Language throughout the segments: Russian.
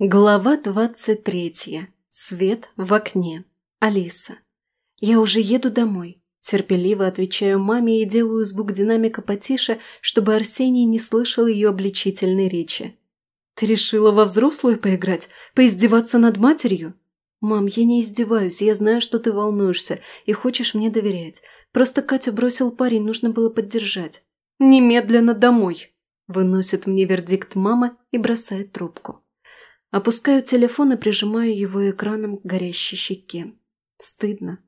Глава двадцать третья. Свет в окне. Алиса. Я уже еду домой. Терпеливо отвечаю маме и делаю звук динамика потише, чтобы Арсений не слышал ее обличительной речи. «Ты решила во взрослую поиграть? Поиздеваться над матерью?» «Мам, я не издеваюсь, я знаю, что ты волнуешься и хочешь мне доверять. Просто Катю бросил парень, нужно было поддержать». «Немедленно домой!» Выносит мне вердикт мама и бросает трубку. Опускаю телефон и прижимаю его экраном к горящей щеке. Стыдно.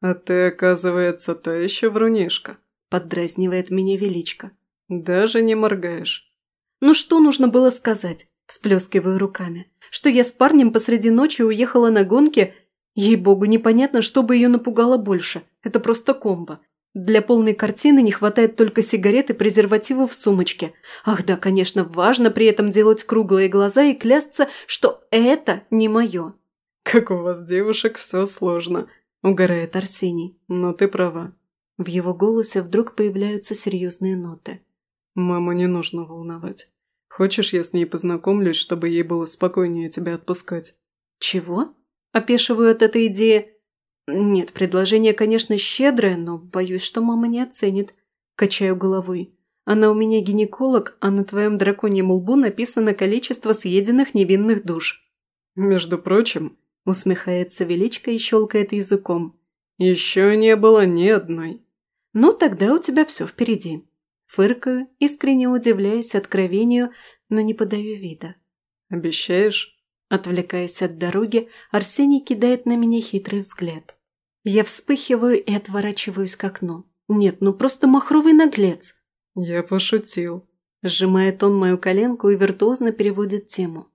«А ты, оказывается, та еще врунишка», – поддразнивает меня Величко. «Даже не моргаешь». «Ну что нужно было сказать?» – всплескиваю руками. «Что я с парнем посреди ночи уехала на гонке? Ей-богу, непонятно, что бы ее напугало больше. Это просто комбо. Для полной картины не хватает только сигарет и презерватива в сумочке. Ах да, конечно, важно при этом делать круглые глаза и клясться, что это не мое. «Как у вас, девушек, все сложно», – угорает Арсений. «Но ты права». В его голосе вдруг появляются серьезные ноты. «Маму не нужно волновать. Хочешь, я с ней познакомлюсь, чтобы ей было спокойнее тебя отпускать?» «Чего?» – опешиваю от этой идеи. «Нет, предложение, конечно, щедрое, но боюсь, что мама не оценит». Качаю головой. «Она у меня гинеколог, а на твоем драконьем лбу написано количество съеденных невинных душ». «Между прочим», – усмехается Величко и щелкает языком. «Еще не было ни одной». «Ну, тогда у тебя все впереди». Фыркаю, искренне удивляясь откровению, но не подаю вида. «Обещаешь?» Отвлекаясь от дороги, Арсений кидает на меня хитрый взгляд. Я вспыхиваю и отворачиваюсь к окну. Нет, ну просто махровый наглец. Я пошутил. Сжимает он мою коленку и виртуозно переводит тему.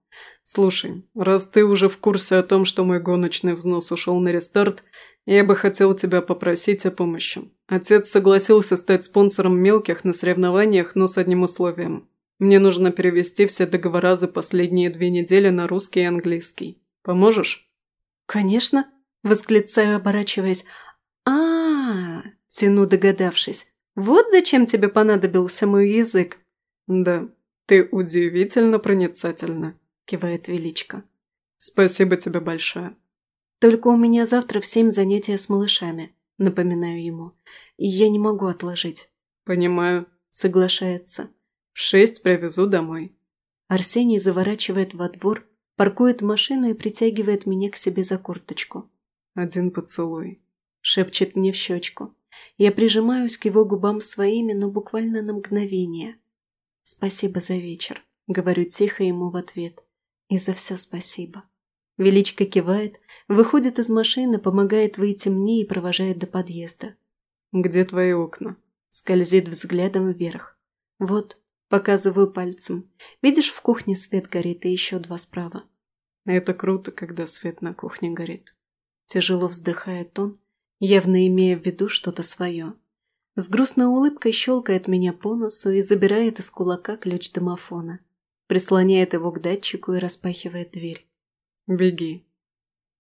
«Слушай, раз ты уже в курсе о том, что мой гоночный взнос ушел на рестарт, я бы хотел тебя попросить о помощи. Отец согласился стать спонсором мелких на соревнованиях, но с одним условием. Мне нужно перевести все договора за последние две недели на русский и английский. Поможешь?» «Конечно», – восклицаю, оборачиваясь. а, -а, -а тяну, догадавшись. «Вот зачем тебе понадобился мой язык». «Да, ты удивительно проницательна», – кивает Величко. «Спасибо тебе большое». «Только у меня завтра в семь занятия с малышами», – напоминаю ему. «Я не могу отложить». «Понимаю», – соглашается. В шесть привезу домой». Арсений заворачивает во двор, паркует машину и притягивает меня к себе за курточку. «Один поцелуй», – шепчет мне в щечку. Я прижимаюсь к его губам своими, но буквально на мгновение. «Спасибо за вечер», – говорю тихо ему в ответ. «И за все спасибо». Величко кивает, выходит из машины, помогает выйти мне и провожает до подъезда. «Где твои окна?» – скользит взглядом вверх. «Вот, Показываю пальцем. Видишь, в кухне свет горит и еще два справа. Это круто, когда свет на кухне горит. Тяжело вздыхает он, явно имея в виду что-то свое. С грустной улыбкой щелкает меня по носу и забирает из кулака ключ домофона. Прислоняет его к датчику и распахивает дверь. «Беги».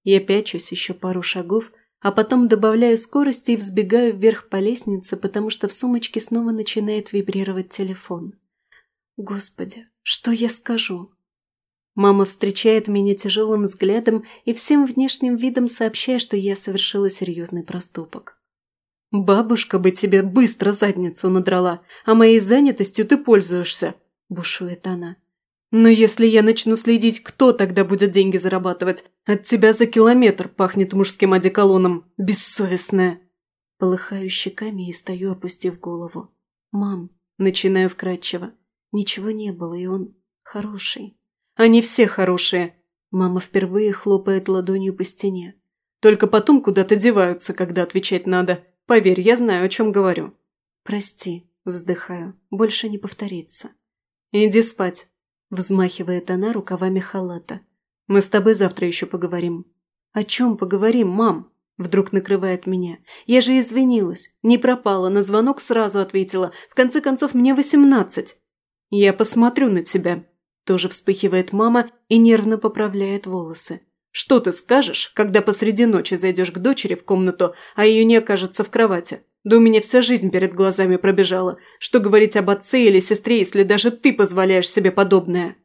Я пячусь еще пару шагов, а потом добавляю скорости и взбегаю вверх по лестнице, потому что в сумочке снова начинает вибрировать телефон. Господи, что я скажу? Мама встречает меня тяжелым взглядом и всем внешним видом сообщая, что я совершила серьезный проступок. «Бабушка бы тебе быстро задницу надрала, а моей занятостью ты пользуешься», – бушует она. «Но если я начну следить, кто тогда будет деньги зарабатывать? От тебя за километр пахнет мужским одеколоном, бессовестная!» Полыхаю щеками и стою, опустив голову. «Мам», – начинаю вкратчиво, Ничего не было, и он хороший. Они все хорошие. Мама впервые хлопает ладонью по стене. Только потом куда-то деваются, когда отвечать надо. Поверь, я знаю, о чем говорю. Прости, вздыхаю. Больше не повторится. Иди спать. Взмахивает она рукавами халата. Мы с тобой завтра еще поговорим. О чем поговорим, мам? Вдруг накрывает меня. Я же извинилась. Не пропала, на звонок сразу ответила. В конце концов, мне восемнадцать. «Я посмотрю на тебя», – тоже вспыхивает мама и нервно поправляет волосы. «Что ты скажешь, когда посреди ночи зайдешь к дочери в комнату, а ее не окажется в кровати? Да у меня вся жизнь перед глазами пробежала. Что говорить об отце или сестре, если даже ты позволяешь себе подобное?»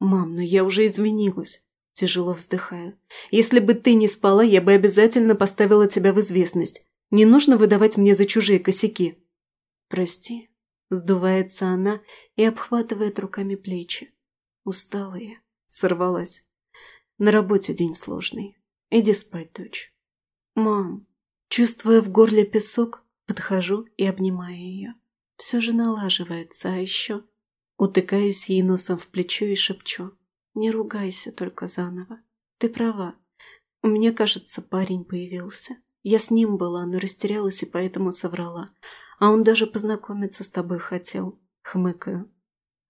«Мам, но я уже извинилась». Тяжело вздыхаю. «Если бы ты не спала, я бы обязательно поставила тебя в известность. Не нужно выдавать мне за чужие косяки». «Прости», – сдувается она и обхватывает руками плечи. Усталая, сорвалась. На работе день сложный. Иди спать, дочь. Мам, чувствуя в горле песок, подхожу и обнимаю ее. Все же налаживается, а еще утыкаюсь ей носом в плечо и шепчу. Не ругайся только заново. Ты права. У меня, кажется, парень появился. Я с ним была, но растерялась и поэтому соврала. А он даже познакомиться с тобой хотел. Хмыкаю.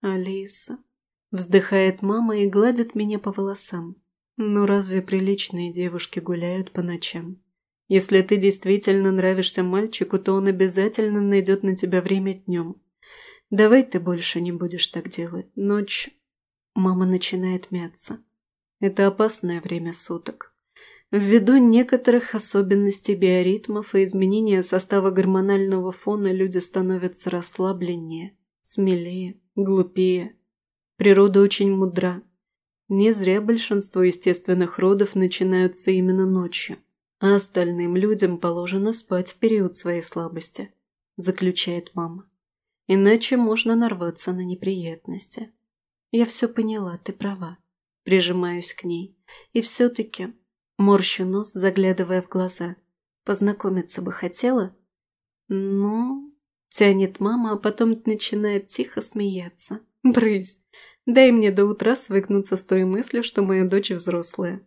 Алиса. Вздыхает мама и гладит меня по волосам. Ну разве приличные девушки гуляют по ночам? Если ты действительно нравишься мальчику, то он обязательно найдет на тебя время днем. Давай ты больше не будешь так делать. Ночь... Мама начинает мяться. Это опасное время суток. Ввиду некоторых особенностей биоритмов и изменения состава гормонального фона люди становятся расслабленнее, смелее, глупее. Природа очень мудра. Не зря большинство естественных родов начинаются именно ночью, а остальным людям положено спать в период своей слабости, заключает мама. Иначе можно нарваться на неприятности. Я все поняла, ты права. Прижимаюсь к ней. И все-таки Морщу нос, заглядывая в глаза. Познакомиться бы хотела? Ну, тянет мама, а потом начинает тихо смеяться. Брысь, дай мне до утра свыкнуться с той мыслью, что моя дочь взрослая.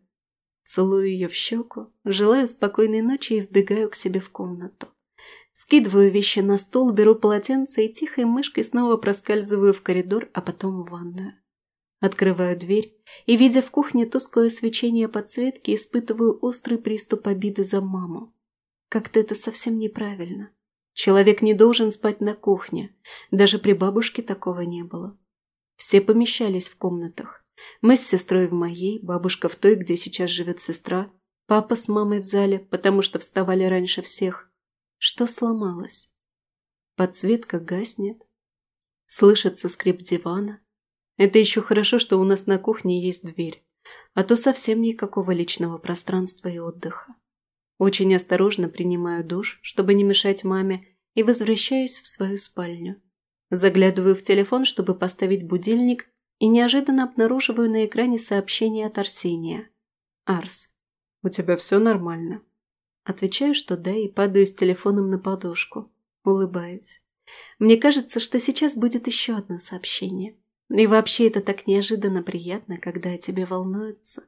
Целую ее в щеку, желаю спокойной ночи и сбегаю к себе в комнату. Скидываю вещи на стол, беру полотенце и тихой мышкой снова проскальзываю в коридор, а потом в ванную. Открываю дверь и, видя в кухне тусклое свечение подсветки, испытываю острый приступ обиды за маму. Как-то это совсем неправильно. Человек не должен спать на кухне. Даже при бабушке такого не было. Все помещались в комнатах. Мы с сестрой в моей, бабушка в той, где сейчас живет сестра, папа с мамой в зале, потому что вставали раньше всех. Что сломалось? Подсветка гаснет. Слышится скрип дивана. Это еще хорошо, что у нас на кухне есть дверь, а то совсем никакого личного пространства и отдыха. Очень осторожно принимаю душ, чтобы не мешать маме, и возвращаюсь в свою спальню. Заглядываю в телефон, чтобы поставить будильник, и неожиданно обнаруживаю на экране сообщение от Арсения. «Арс, у тебя все нормально?» Отвечаю, что да, и падаю с телефоном на подушку. Улыбаюсь. Мне кажется, что сейчас будет еще одно сообщение. И вообще это так неожиданно приятно, когда о тебе волнуются.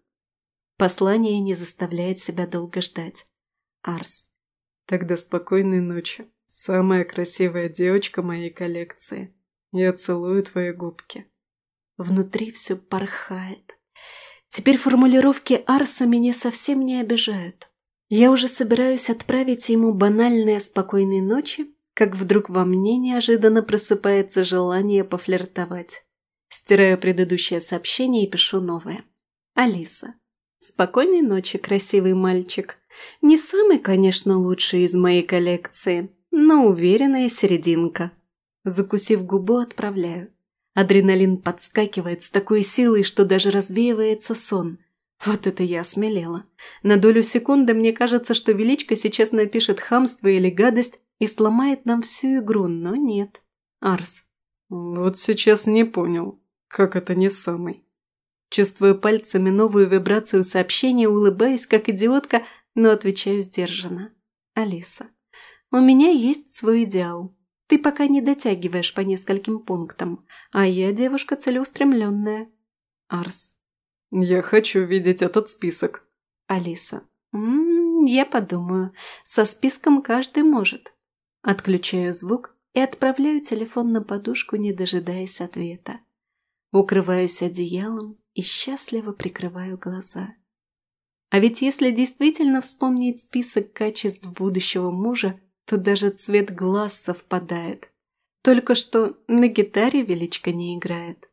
Послание не заставляет себя долго ждать. Арс. Тогда спокойной ночи. Самая красивая девочка моей коллекции. Я целую твои губки. Внутри все порхает. Теперь формулировки Арса меня совсем не обижают. Я уже собираюсь отправить ему банальные спокойной ночи, как вдруг во мне неожиданно просыпается желание пофлиртовать. Стираю предыдущее сообщение и пишу новое. Алиса. Спокойной ночи, красивый мальчик. Не самый, конечно, лучший из моей коллекции, но уверенная серединка. Закусив губу, отправляю. Адреналин подскакивает с такой силой, что даже развеивается сон. Вот это я осмелела. На долю секунды мне кажется, что Величка сейчас напишет хамство или гадость и сломает нам всю игру, но нет. Арс. Вот сейчас не понял. Как это не самый? Чувствую пальцами новую вибрацию сообщения, улыбаюсь, как идиотка, но отвечаю сдержанно. Алиса, у меня есть свой идеал. Ты пока не дотягиваешь по нескольким пунктам, а я девушка целеустремленная. Арс. Я хочу видеть этот список. Алиса. М -м, я подумаю. Со списком каждый может. Отключаю звук и отправляю телефон на подушку, не дожидаясь ответа. Укрываюсь одеялом и счастливо прикрываю глаза. А ведь если действительно вспомнить список качеств будущего мужа, то даже цвет глаз совпадает. Только что на гитаре величка не играет.